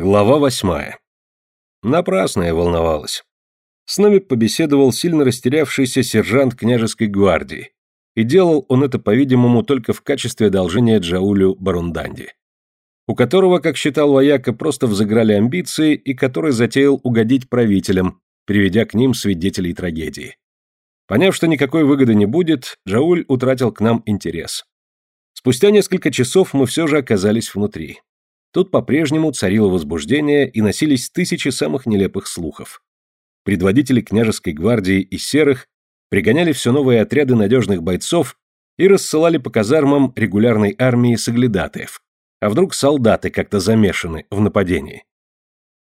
Глава восьмая. Напрасно я волновалась. С нами побеседовал сильно растерявшийся сержант княжеской гвардии, и делал он это, по-видимому, только в качестве одолжения Джаулю Барунданди, у которого, как считал вояка, просто взыграли амбиции и который затеял угодить правителям, приведя к ним свидетелей трагедии. Поняв, что никакой выгоды не будет, Джауль утратил к нам интерес. Спустя несколько часов мы все же оказались внутри. Тут по-прежнему царило возбуждение и носились тысячи самых нелепых слухов. Предводители княжеской гвардии и серых пригоняли все новые отряды надежных бойцов и рассылали по казармам регулярной армии соглядатаев. А вдруг солдаты как-то замешаны в нападении?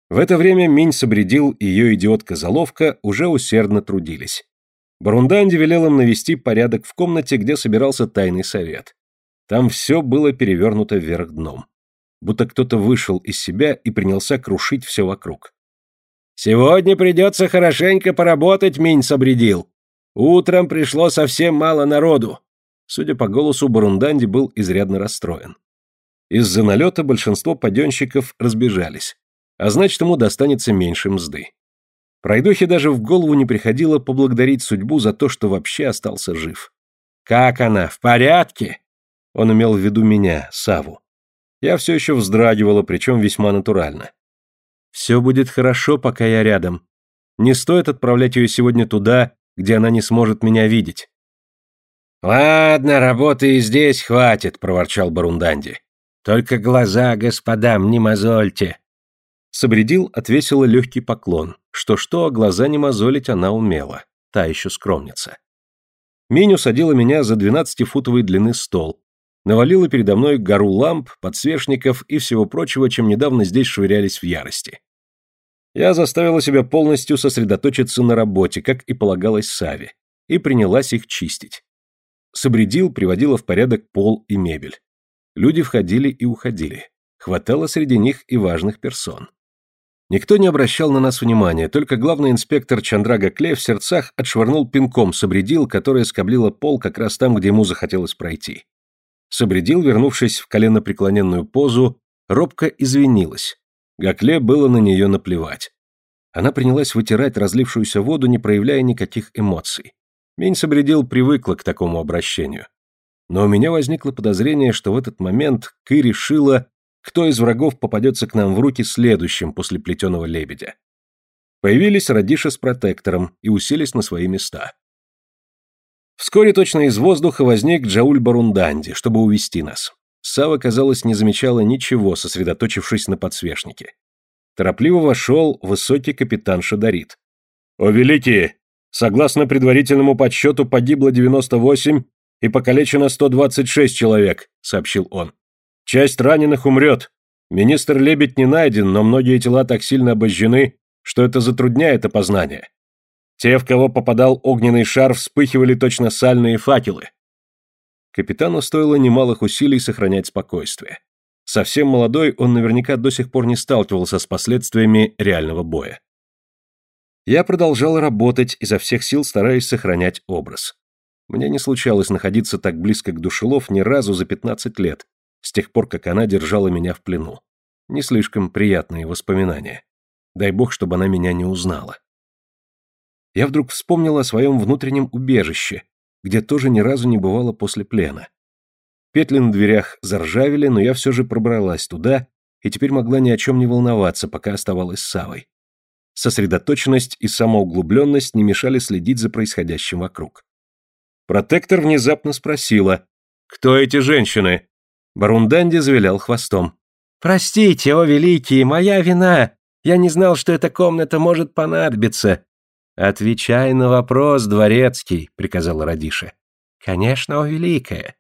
В это время Минь Собредил и ее идиотка-заловка уже усердно трудились. Барунданди велел им навести порядок в комнате, где собирался тайный совет. Там все было перевернуто вверх дном будто кто-то вышел из себя и принялся крушить все вокруг. «Сегодня придется хорошенько поработать, Минь собредил. Утром пришло совсем мало народу». Судя по голосу, Барунданди был изрядно расстроен. Из-за налета большинство паденщиков разбежались, а значит, ему достанется меньше мзды. Пройдохе даже в голову не приходило поблагодарить судьбу за то, что вообще остался жив. «Как она? В порядке?» Он имел в виду меня, Саву. Я все еще вздрагивала, причем весьма натурально. «Все будет хорошо, пока я рядом. Не стоит отправлять ее сегодня туда, где она не сможет меня видеть». «Ладно, работы и здесь хватит», — проворчал Барунданди. «Только глаза господам не мозольте». Собредил отвесила легкий поклон. Что-что, а глаза не мозолить она умела. Та еще скромница. Миню садила меня за двенадцатифутовой длины стол, навалила передо мной гору ламп, подсвечников и всего прочего, чем недавно здесь швырялись в ярости. Я заставила себя полностью сосредоточиться на работе, как и полагалось Саве, и принялась их чистить. Собредил, приводила в порядок пол и мебель. Люди входили и уходили. Хватало среди них и важных персон. Никто не обращал на нас внимания, только главный инспектор Чандрага Кле в сердцах отшвырнул пинком собредил, которая скоблила пол как раз там, где ему захотелось пройти. Собредил, вернувшись в коленопреклоненную позу, робко извинилась. Гакле было на нее наплевать. Она принялась вытирать разлившуюся воду, не проявляя никаких эмоций. Мень Собредил привыкла к такому обращению. Но у меня возникло подозрение, что в этот момент Кы решила, кто из врагов попадется к нам в руки следующим после плетеного лебедя. Появились Радиша с протектором и уселись на свои места. Вскоре точно из воздуха возник Джауль Барунданди, чтобы увести нас. Сава, казалось, не замечала ничего, сосредоточившись на подсвечнике. Торопливо вошел высокий капитан Шадарит. «О, великие! Согласно предварительному подсчету, погибло 98 и покалечено 126 человек», — сообщил он. «Часть раненых умрет. Министр Лебедь не найден, но многие тела так сильно обожжены, что это затрудняет опознание. Те, в кого попадал огненный шар, вспыхивали точно сальные факелы. Капитану стоило немалых усилий сохранять спокойствие. Совсем молодой, он наверняка до сих пор не сталкивался с последствиями реального боя. Я продолжал работать, изо всех сил стараясь сохранять образ. Мне не случалось находиться так близко к душелов ни разу за 15 лет, с тех пор, как она держала меня в плену. Не слишком приятные воспоминания. Дай бог, чтобы она меня не узнала я вдруг вспомнил о своем внутреннем убежище, где тоже ни разу не бывало после плена. Петли на дверях заржавели, но я все же пробралась туда и теперь могла ни о чем не волноваться, пока оставалась с Савой. Сосредоточенность и самоуглубленность не мешали следить за происходящим вокруг. Протектор внезапно спросила, «Кто эти женщины?» Барунданди завилял хвостом. «Простите, о великий, моя вина! Я не знал, что эта комната может понадобиться. «Отвечай на вопрос, дворецкий», — приказал Радиша. «Конечно, о великая».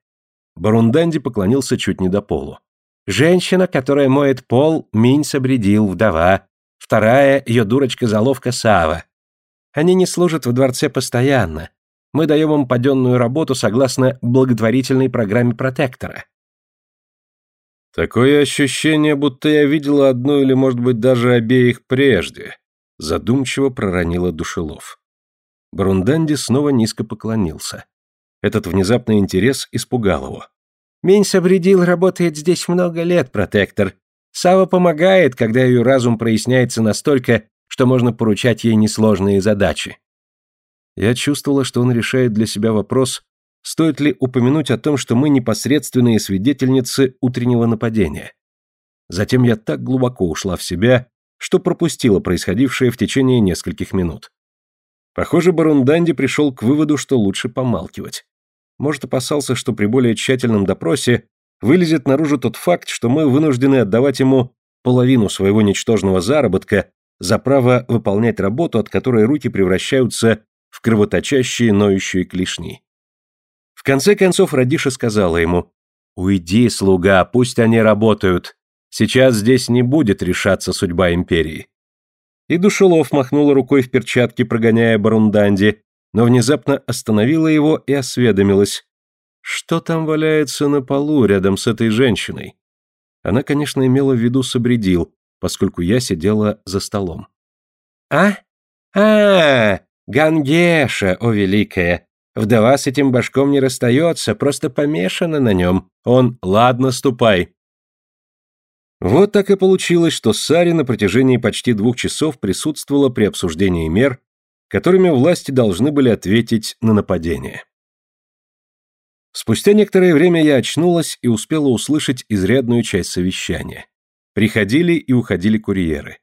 Барунданди поклонился чуть не до полу. «Женщина, которая моет пол, Минь собредил, вдова. Вторая — ее дурочка-заловка Сава. Они не служат в дворце постоянно. Мы даем им паденную работу согласно благотворительной программе протектора». «Такое ощущение, будто я видела одну или, может быть, даже обеих прежде», Задумчиво проронила Душелов. Брунданди снова низко поклонился. Этот внезапный интерес испугал его. «Минь Сабредил работает здесь много лет, протектор. Сава помогает, когда ее разум проясняется настолько, что можно поручать ей несложные задачи. Я чувствовала, что он решает для себя вопрос, стоит ли упомянуть о том, что мы непосредственные свидетельницы утреннего нападения. Затем я так глубоко ушла в себя, что пропустила происходившее в течение нескольких минут. Похоже, барон Данди пришел к выводу, что лучше помалкивать. Может, опасался, что при более тщательном допросе вылезет наружу тот факт, что мы вынуждены отдавать ему половину своего ничтожного заработка за право выполнять работу, от которой руки превращаются в кровоточащие ноющие клешни. В конце концов Радиша сказала ему, «Уйди, слуга, пусть они работают. Сейчас здесь не будет решаться судьба империи». И Душелов махнула рукой в перчатке, прогоняя Барунданди, но внезапно остановила его и осведомилась. Что там валяется на полу рядом с этой женщиной? Она, конечно, имела в виду Сабредил, поскольку я сидела за столом. «А? А, Гангеша, о великая! Вдова с этим башком не расстается, просто помешана на нем. Он, ладно, ступай, вот так и получилось, что Сари на протяжении почти двух часов присутствовала при обсуждении мер, которыми власти должны были ответить на нападение. Спустя некоторое время я очнулась и успела услышать изрядную часть совещания. Приходили и уходили курьеры.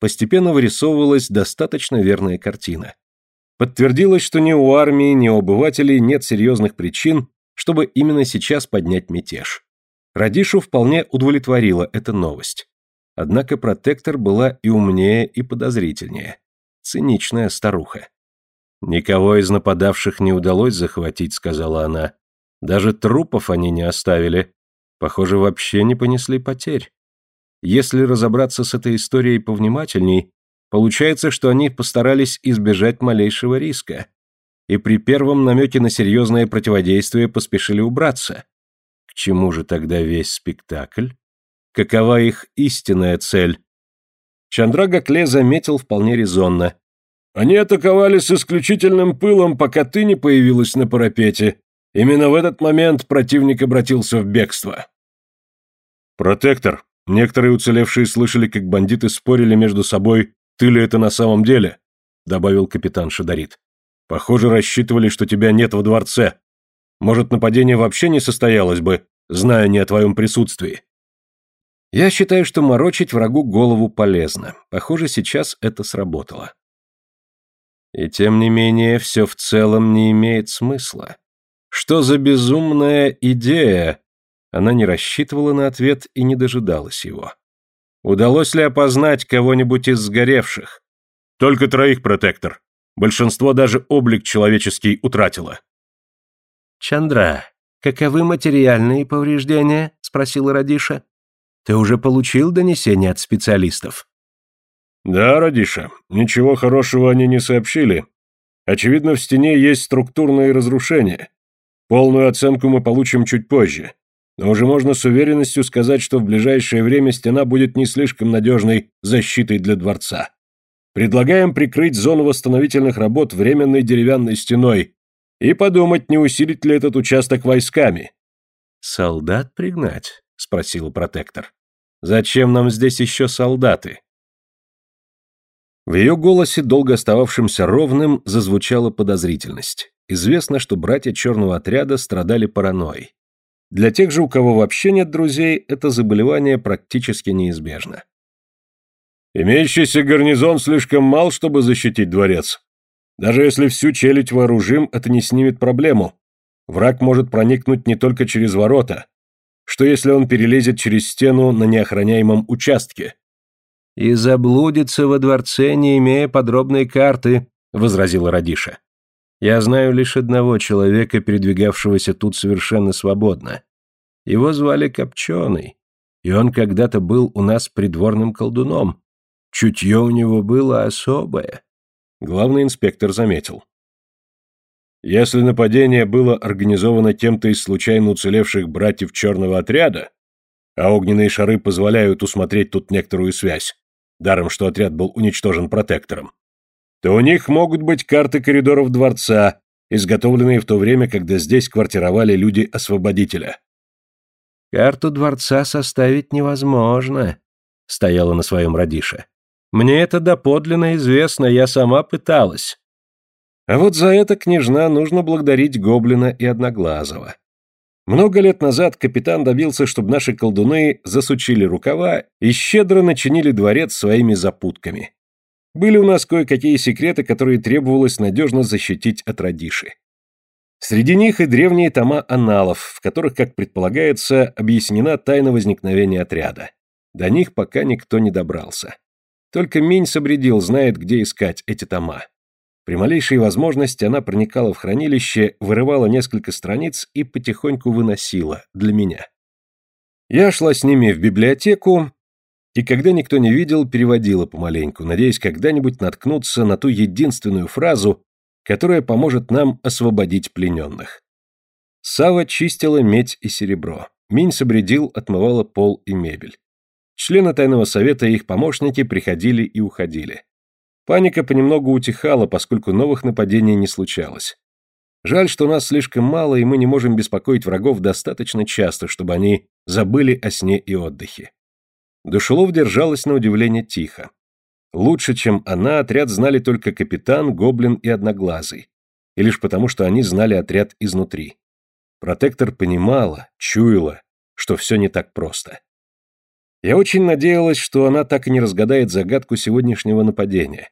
Постепенно вырисовывалась достаточно верная картина. Подтвердилось, что ни у армии, ни у обывателей нет серьезных причин, чтобы именно сейчас поднять мятеж. Радишу вполне удовлетворила эта новость. Однако протектор была и умнее, и подозрительнее. Циничная старуха. «Никого из нападавших не удалось захватить», — сказала она. «Даже трупов они не оставили. Похоже, вообще не понесли потерь. Если разобраться с этой историей повнимательней, получается, что они постарались избежать малейшего риска. И при первом намеке на серьезное противодействие поспешили убраться. Чему же тогда весь спектакль? Какова их истинная цель? Чандрага Кле заметил вполне резонно. Они атаковали с исключительным пылом, пока ты не появилась на парапете. Именно в этот момент противник обратился в бегство. Протектор. Некоторые уцелевшие слышали, как бандиты спорили между собой, ты ли это на самом деле, добавил капитан Шадарит. Похоже, рассчитывали, что тебя нет во дворце. Может, нападение вообще не состоялось бы, зная не о твоем присутствии. Я считаю, что морочить врагу голову полезно. Похоже, сейчас это сработало. И тем не менее, все в целом не имеет смысла. Что за безумная идея? Она не рассчитывала на ответ и не дожидалась его. Удалось ли опознать кого-нибудь из сгоревших? Только троих, протектор. Большинство даже облик человеческий утратило. «Чандра, каковы материальные повреждения?» – спросила Радиша. «Ты уже получил донесение от специалистов?» «Да, Радиша, ничего хорошего они не сообщили. Очевидно, в стене есть структурные разрушения. Полную оценку мы получим чуть позже. Но уже можно с уверенностью сказать, что в ближайшее время стена будет не слишком надежной защитой для дворца. Предлагаем прикрыть зону восстановительных работ временной деревянной стеной, и подумать, не усилить ли этот участок войсками. «Солдат пригнать?» — спросил протектор. «Зачем нам здесь еще солдаты?» В ее голосе, долго остававшемся ровным, зазвучала подозрительность. Известно, что братья черного отряда страдали паранойей. Для тех же, у кого вообще нет друзей, это заболевание практически неизбежно. «Имеющийся гарнизон слишком мал, чтобы защитить дворец», даже если всю челядь вооружим, это не снимет проблему. Враг может проникнуть не только через ворота. Что если он перелезет через стену на неохраняемом участке? «И заблудится во дворце, не имея подробной карты», — возразила Радиша. «Я знаю лишь одного человека, передвигавшегося тут совершенно свободно. Его звали Копченый, и он когда-то был у нас придворным колдуном. Чутье у него было особое. Главный инспектор заметил. Если нападение было организовано кем-то из случайно уцелевших братьев черного отряда, а огненные шары позволяют усмотреть тут некоторую связь, даром что отряд был уничтожен протектором, то у них могут быть карты коридоров дворца, изготовленные в то время, когда здесь квартировали люди-освободителя. «Карту дворца составить невозможно», стояла на своем радише. Мне это доподлинно известно, я сама пыталась. А вот за это, княжна, нужно благодарить Гоблина и Одноглазого. Много лет назад капитан добился, чтобы наши колдуны засучили рукава и щедро начинили дворец своими запутками. Были у нас кое-какие секреты, которые требовалось надежно защитить от радиши. Среди них и древние тома аналов, в которых, как предполагается, объяснена тайна возникновения отряда. До них пока никто не добрался. Только Минь собредил, знает, где искать эти тома. При малейшей возможности она проникала в хранилище, вырывала несколько страниц и потихоньку выносила для меня. Я шла с ними в библиотеку, и когда никто не видел, переводила помаленьку, надеясь когда-нибудь наткнуться на ту единственную фразу, которая поможет нам освободить плененных. Сава чистила медь и серебро. Минь собредил, отмывала пол и мебель. Члены тайного совета и их помощники приходили и уходили. Паника понемногу утихала, поскольку новых нападений не случалось. Жаль, что нас слишком мало, и мы не можем беспокоить врагов достаточно часто, чтобы они забыли о сне и отдыхе. Душелов держалась на удивление тихо. Лучше, чем она, отряд знали только капитан, гоблин и одноглазый. И лишь потому, что они знали отряд изнутри. Протектор понимала, чуяла, что все не так просто. Я очень надеялась, что она так и не разгадает загадку сегодняшнего нападения.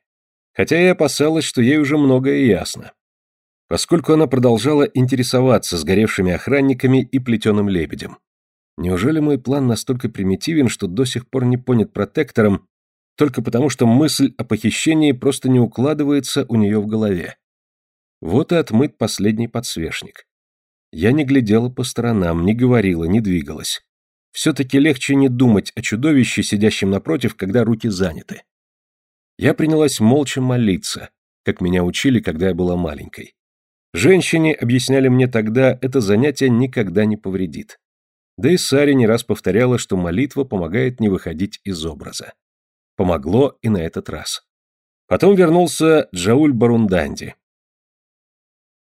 Хотя и опасалась, что ей уже многое ясно. Поскольку она продолжала интересоваться сгоревшими охранниками и плетеным лебедем. Неужели мой план настолько примитивен, что до сих пор не понят протектором, только потому что мысль о похищении просто не укладывается у нее в голове? Вот и отмыт последний подсвечник. Я не глядела по сторонам, не говорила, не двигалась. Все-таки легче не думать о чудовище, сидящем напротив, когда руки заняты. Я принялась молча молиться, как меня учили, когда я была маленькой. Женщине объясняли мне тогда, это занятие никогда не повредит. Да и Саре не раз повторяла, что молитва помогает не выходить из образа. Помогло и на этот раз. Потом вернулся Джауль Барунданди.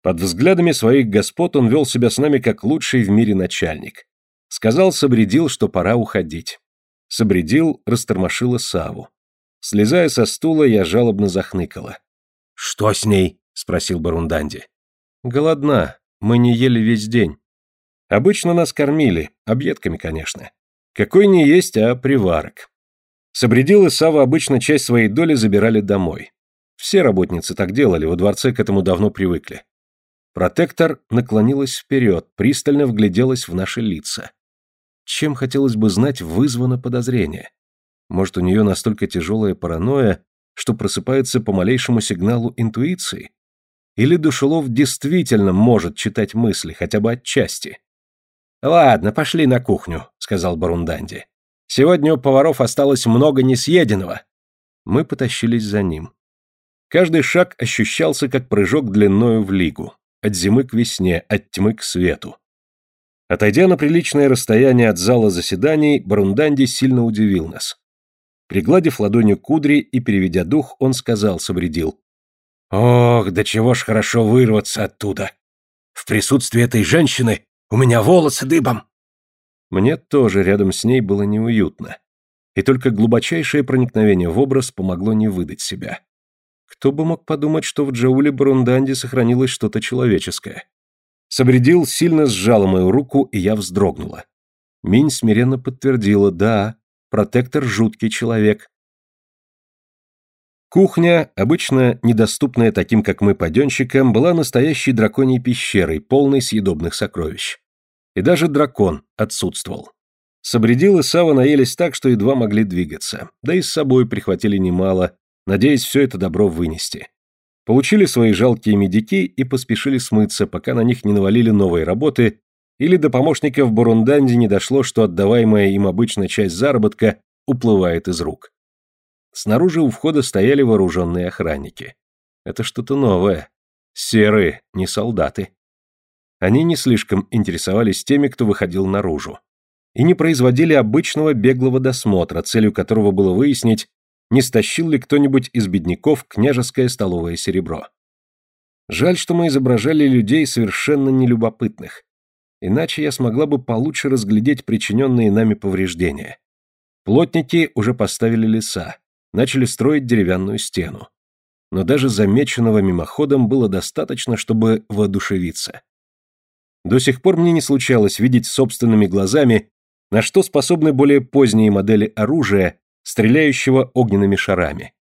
Под взглядами своих господ он вел себя с нами как лучший в мире начальник. Сказал Собредил, что пора уходить. Собредил растормошила Саву. Слезая со стула, я жалобно захныкала. «Что с ней?» — спросил Барунданди. «Голодна. Мы не ели весь день. Обычно нас кормили, объедками, конечно. Какой не есть, а приварок. Собредил и Сава обычно часть своей доли забирали домой. Все работницы так делали, во дворце к этому давно привыкли. Протектор наклонилась вперед, пристально вгляделась в наши лица. Чем, хотелось бы знать, вызвано подозрение? Может, у нее настолько тяжелая паранойя, что просыпается по малейшему сигналу интуиции? Или Душелов действительно может читать мысли, хотя бы отчасти? «Ладно, пошли на кухню», — сказал Барунданди. «Сегодня у поваров осталось много несъеденного». Мы потащились за ним. Каждый шаг ощущался как прыжок длиною в лигу. От зимы к весне, от тьмы к свету. Отойдя на приличное расстояние от зала заседаний, Барунданди сильно удивил нас. Пригладив ладонью кудри и переведя дух, он сказал, собредил. «Ох, да чего ж хорошо вырваться оттуда! В присутствии этой женщины у меня волосы дыбом!» Мне тоже рядом с ней было неуютно. И только глубочайшее проникновение в образ помогло не выдать себя. Кто бы мог подумать, что в Джауле Барунданди сохранилось что-то человеческое. Собредил сильно сжал мою руку, и я вздрогнула. Минь смиренно подтвердила, да, протектор жуткий человек. Кухня, обычно недоступная таким, как мы, паденщикам, была настоящей драконьей пещерой, полной съедобных сокровищ. И даже дракон отсутствовал. Собредил и Сава наелись так, что едва могли двигаться, да и с собой прихватили немало, надеясь все это добро вынести получили свои жалкие медики и поспешили смыться, пока на них не навалили новые работы или до помощников Бурунданди не дошло, что отдаваемая им обычно часть заработка уплывает из рук. Снаружи у входа стояли вооруженные охранники. Это что-то новое. Серые, не солдаты. Они не слишком интересовались теми, кто выходил наружу. И не производили обычного беглого досмотра, целью которого было выяснить, не стащил ли кто-нибудь из бедняков княжеское столовое серебро. Жаль, что мы изображали людей совершенно нелюбопытных. Иначе я смогла бы получше разглядеть причиненные нами повреждения. Плотники уже поставили леса, начали строить деревянную стену. Но даже замеченного мимоходом было достаточно, чтобы воодушевиться. До сих пор мне не случалось видеть собственными глазами, на что способны более поздние модели оружия, стреляющего огненными шарами.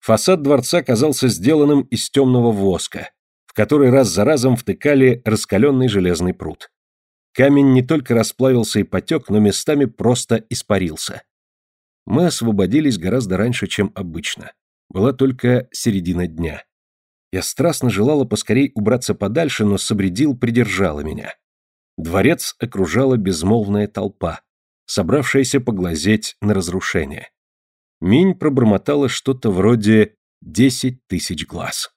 Фасад дворца казался сделанным из темного воска, в который раз за разом втыкали раскаленный железный пруд. Камень не только расплавился и потек, но местами просто испарился. Мы освободились гораздо раньше, чем обычно. Была только середина дня. Я страстно желала поскорей убраться подальше, но Сабредил придержала меня. Дворец окружала безмолвная толпа, собравшаяся поглазеть на разрушение. Минь пробормотала что-то вроде «десять тысяч глаз».